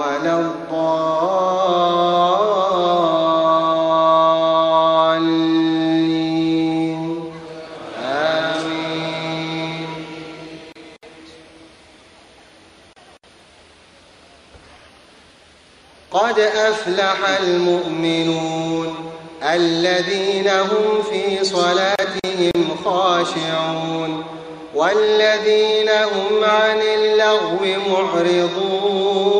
ولا الضالين آمين. قد أفلح المؤمنون الذين هم في صلاتهم خاشعون والذين هم عن اللغو معرضون.